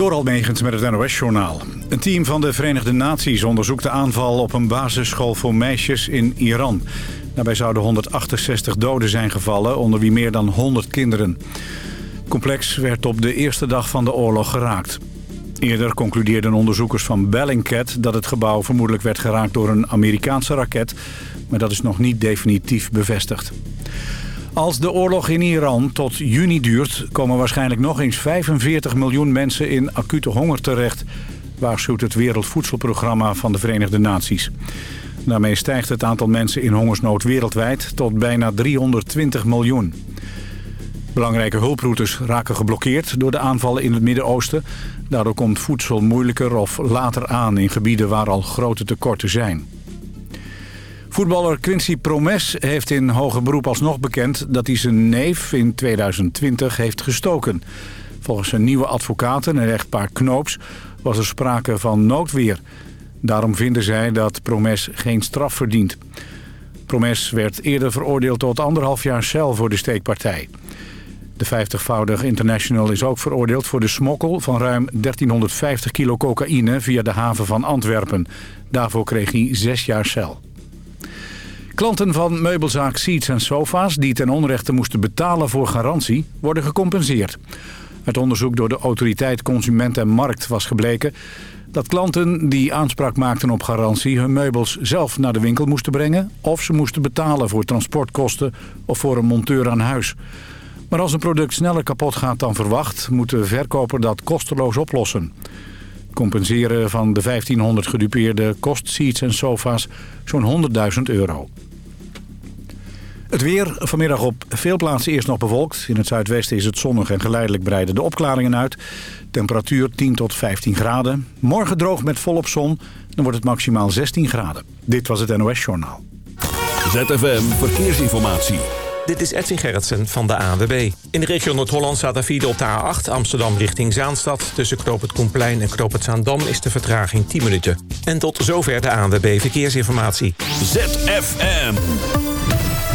Door Almegens met het NOS-journaal. Een team van de Verenigde Naties onderzoekt de aanval op een basisschool voor meisjes in Iran. Daarbij zouden 168 doden zijn gevallen, onder wie meer dan 100 kinderen. Het complex werd op de eerste dag van de oorlog geraakt. Eerder concludeerden onderzoekers van Bellingcat dat het gebouw vermoedelijk werd geraakt door een Amerikaanse raket. Maar dat is nog niet definitief bevestigd. Als de oorlog in Iran tot juni duurt... komen waarschijnlijk nog eens 45 miljoen mensen in acute honger terecht... waarschuwt het Wereldvoedselprogramma van de Verenigde Naties. Daarmee stijgt het aantal mensen in hongersnood wereldwijd tot bijna 320 miljoen. Belangrijke hulproutes raken geblokkeerd door de aanvallen in het Midden-Oosten. Daardoor komt voedsel moeilijker of later aan in gebieden waar al grote tekorten zijn. Voetballer Quincy Promes heeft in hoger beroep alsnog bekend dat hij zijn neef in 2020 heeft gestoken. Volgens zijn nieuwe advocaten en echtpaar Knoops was er sprake van noodweer. Daarom vinden zij dat Promes geen straf verdient. Promes werd eerder veroordeeld tot anderhalf jaar cel voor de steekpartij. De 50-voudige international is ook veroordeeld voor de smokkel van ruim 1350 kilo cocaïne via de haven van Antwerpen. Daarvoor kreeg hij zes jaar cel. Klanten van meubelzaak Seats en Sofa's die ten onrechte moesten betalen voor garantie worden gecompenseerd. Het onderzoek door de autoriteit Consument en Markt was gebleken dat klanten die aanspraak maakten op garantie hun meubels zelf naar de winkel moesten brengen of ze moesten betalen voor transportkosten of voor een monteur aan huis. Maar als een product sneller kapot gaat dan verwacht, moet de verkoper dat kosteloos oplossen. Compenseren van de 1500 gedupeerde kost seats en sofa's zo'n 100.000 euro. Het weer vanmiddag op veel plaatsen eerst nog bewolkt. In het zuidwesten is het zonnig en geleidelijk breiden de opklaringen uit. Temperatuur 10 tot 15 graden. Morgen droog met volop zon. Dan wordt het maximaal 16 graden. Dit was het NOS Journaal. ZFM Verkeersinformatie. Dit is Edwin Gerritsen van de ANWB. In de regio Noord-Holland staat er file op de A8 Amsterdam richting Zaanstad. Tussen Knoop het Koenplein en Knoop het Zaandam is de vertraging 10 minuten. En tot zover de ANWB Verkeersinformatie. ZFM.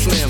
Slim, I wrote you,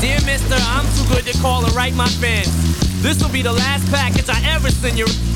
Dear mister, I'm too good to call and write my fans. This will be the last package I ever send you.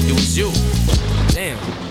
it was you. Damn.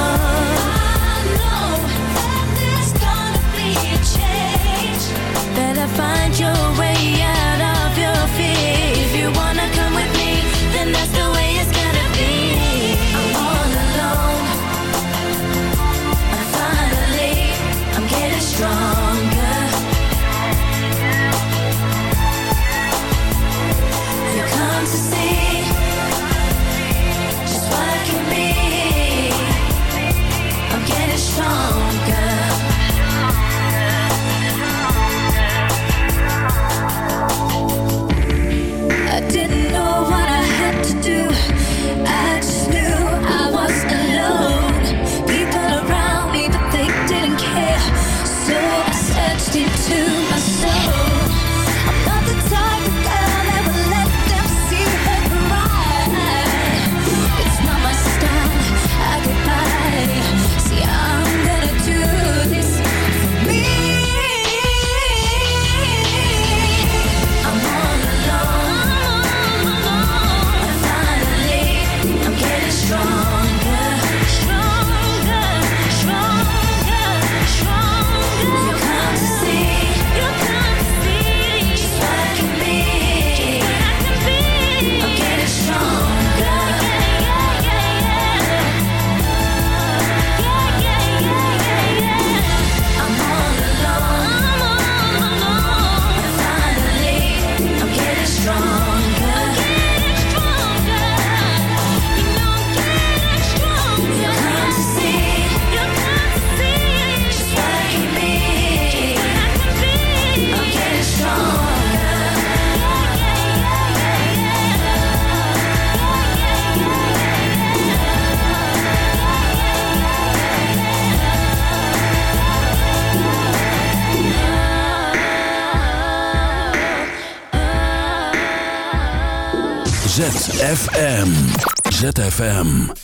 find your way out. ZFM.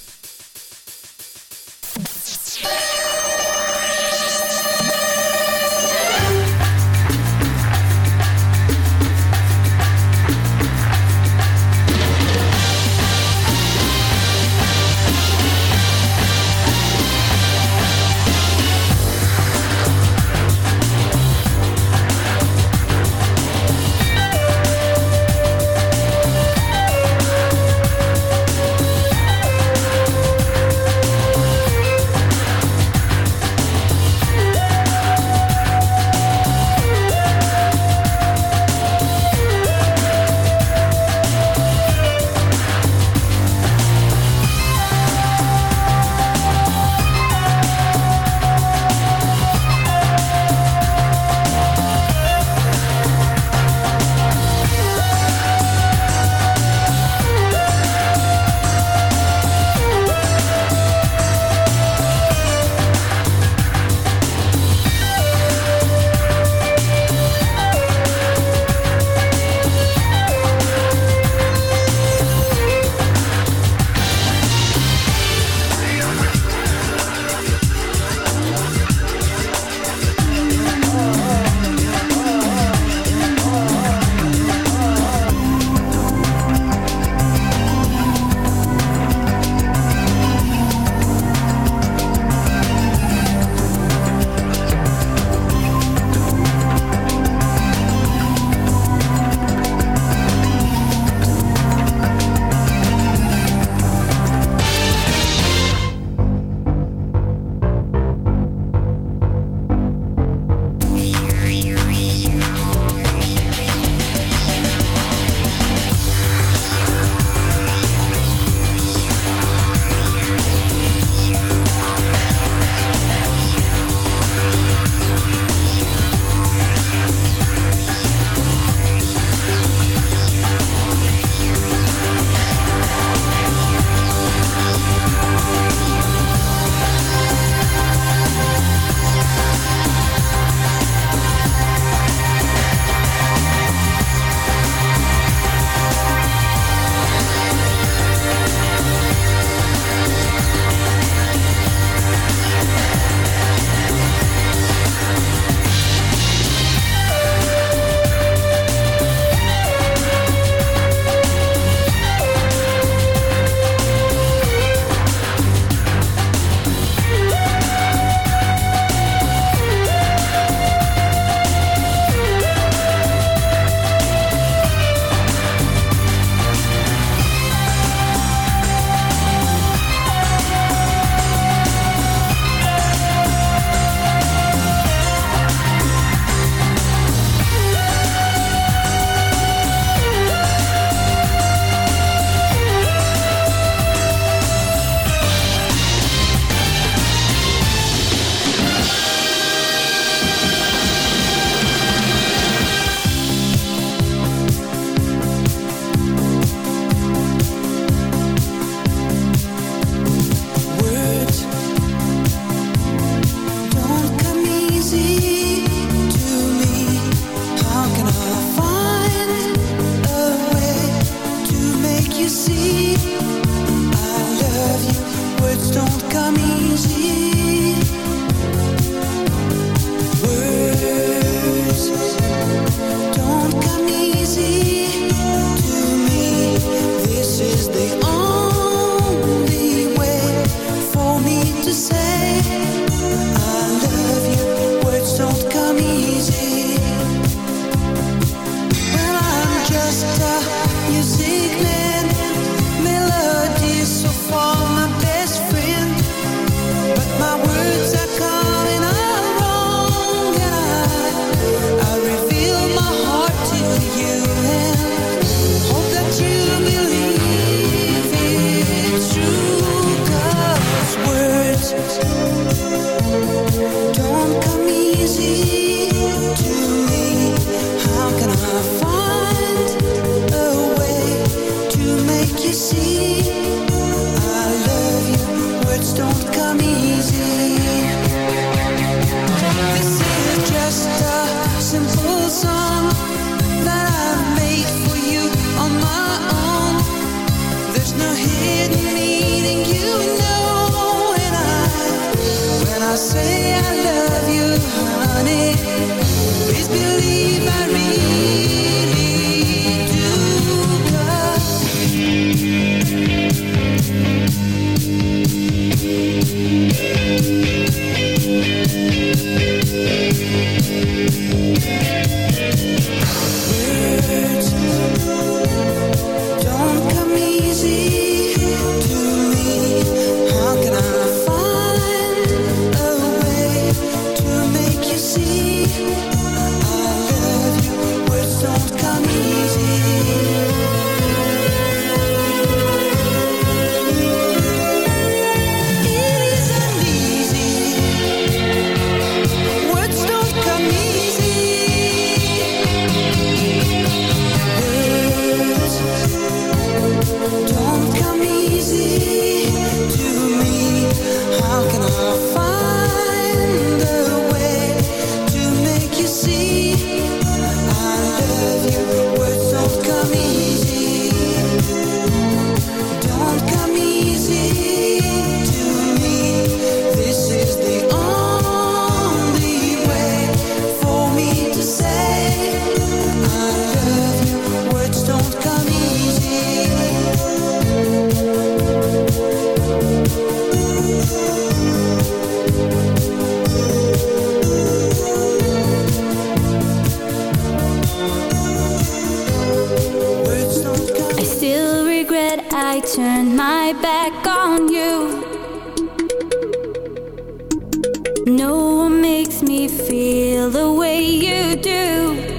No one makes me feel the way you do.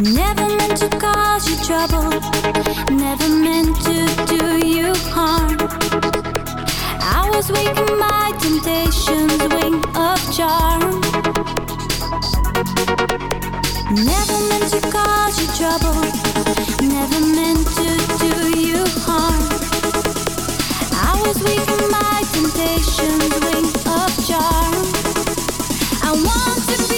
Never meant to cause you trouble, never meant to do you harm. I was weak in my temptation's wing of charm. Never meant to cause you trouble, never meant to do you harm. I was weak in my temptation's wing of charm. I want to be.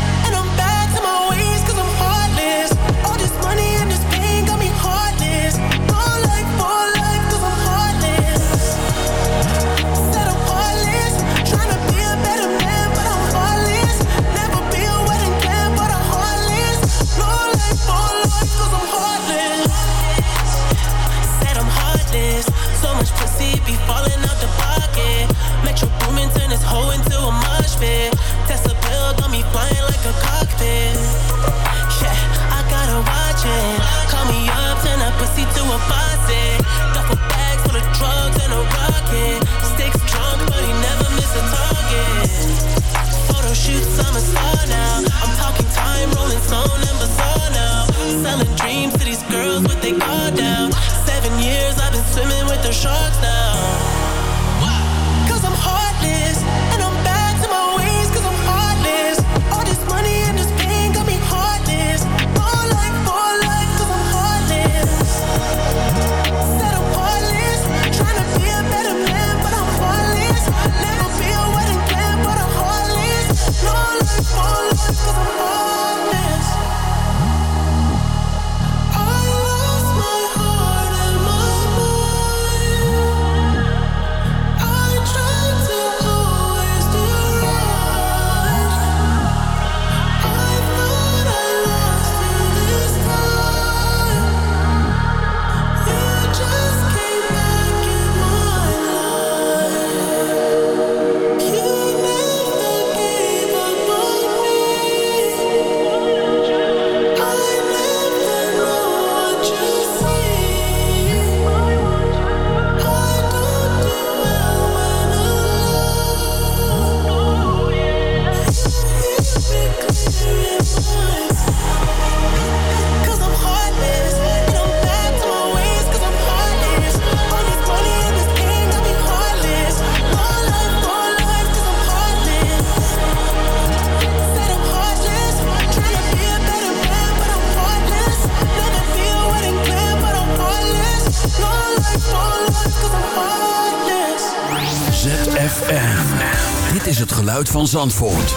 van Zandvoort.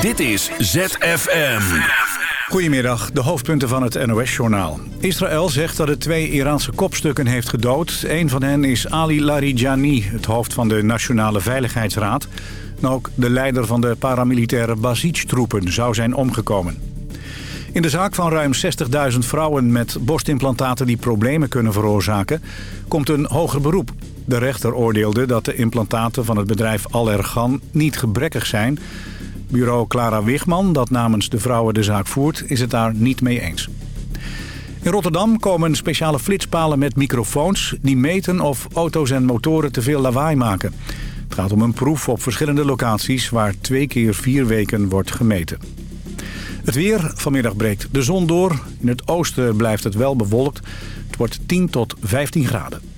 Dit is ZFM. Goedemiddag, de hoofdpunten van het NOS-journaal. Israël zegt dat het twee Iraanse kopstukken heeft gedood. Een van hen is Ali Larijani, het hoofd van de Nationale Veiligheidsraad. En ook de leider van de paramilitaire Basij-troepen zou zijn omgekomen. In de zaak van ruim 60.000 vrouwen met borstimplantaten die problemen kunnen veroorzaken... komt een hoger beroep. De rechter oordeelde dat de implantaten van het bedrijf Allergan niet gebrekkig zijn. Bureau Clara Wigman, dat namens de vrouwen de zaak voert, is het daar niet mee eens. In Rotterdam komen speciale flitspalen met microfoons... die meten of auto's en motoren te veel lawaai maken. Het gaat om een proef op verschillende locaties... waar twee keer vier weken wordt gemeten. Het weer. Vanmiddag breekt de zon door. In het oosten blijft het wel bewolkt. Het wordt 10 tot 15 graden.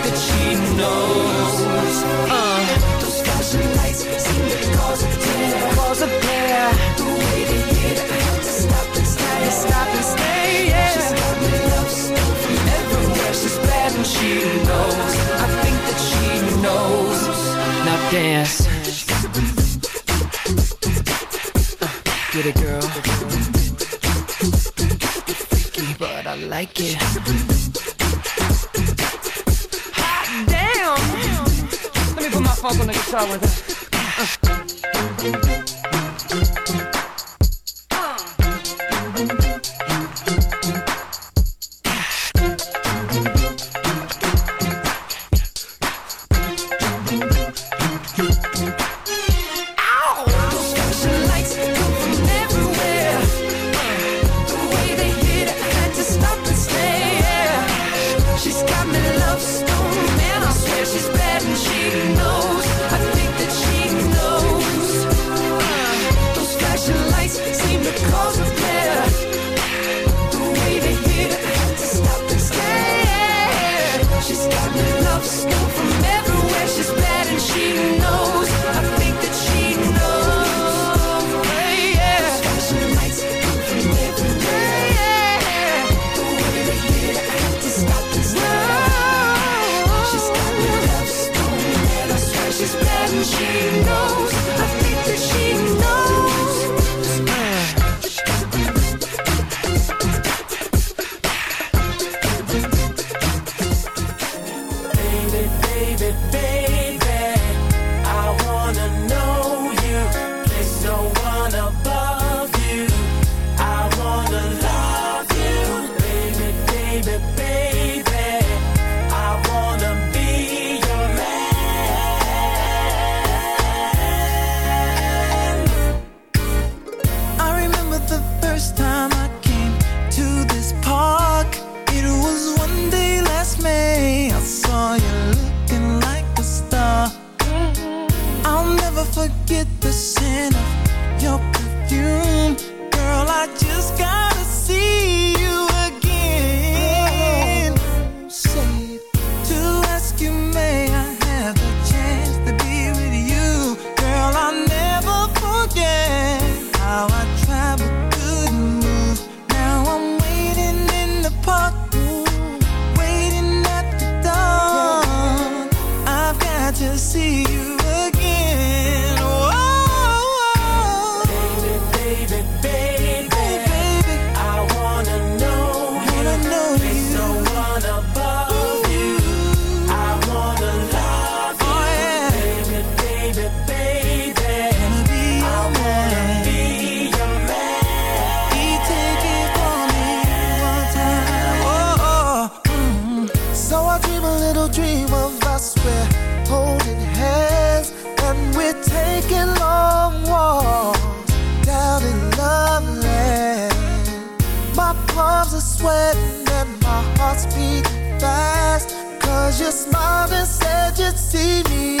she knows. Uh, those flashing lights seem to cause a tear, cause a tear. The way they hit, I had to stop and stay, stop and stay. Yeah. She's got me love stone from everywhere. She's bad and she knows. I think that she knows. Now dance. Uh, get it, girl. Freaky, but I like it. Funk on the guitar with her. Uh. She's bad sweating and my heart's beating fast. Cause you smiled and said you'd see me